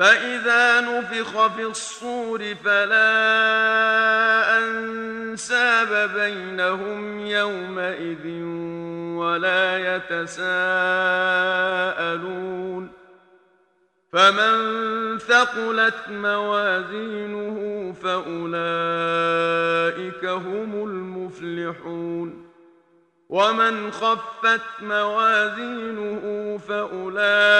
فإذا نفخ في الصور فلا أنساب بينهم يومئذ ولا يتساءلون فمن ثقلت موازينه فأولئك هم المفلحون ومن خفت موازينه فأولئك